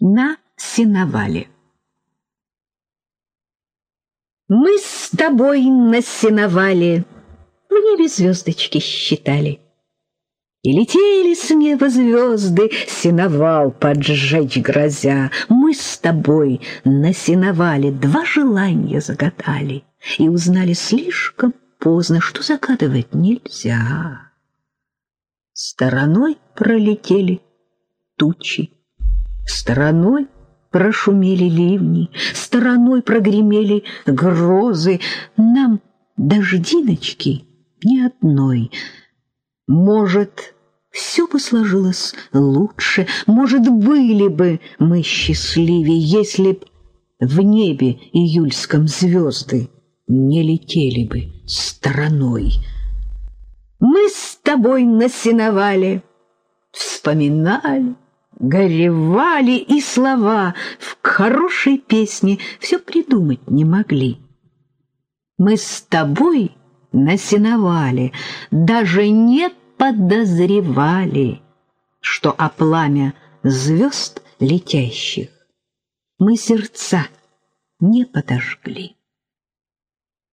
на сеновале. Мы с тобой на сеновале в небе звездочки считали. И летели с неба звезды, сеновал поджечь грозя. Мы с тобой на сеновале два желания загадали и узнали слишком поздно, что загадывать нельзя. Стороной пролетели тучи, стороной прошумели ливни, стороной прогремели грозы. Нам дождиночки ни одной. Может, все бы сложилось лучше, может, были бы мы счастливее, если б в небе июльском звезды не летели бы стороной. Мы с тобой насиновали, вспоминали, горевали, и слова в хорошей песне все придумать не могли. Мы с тобой насиновали, даже не подозревали, что о пламя звезд летящих мы сердца не подожгли.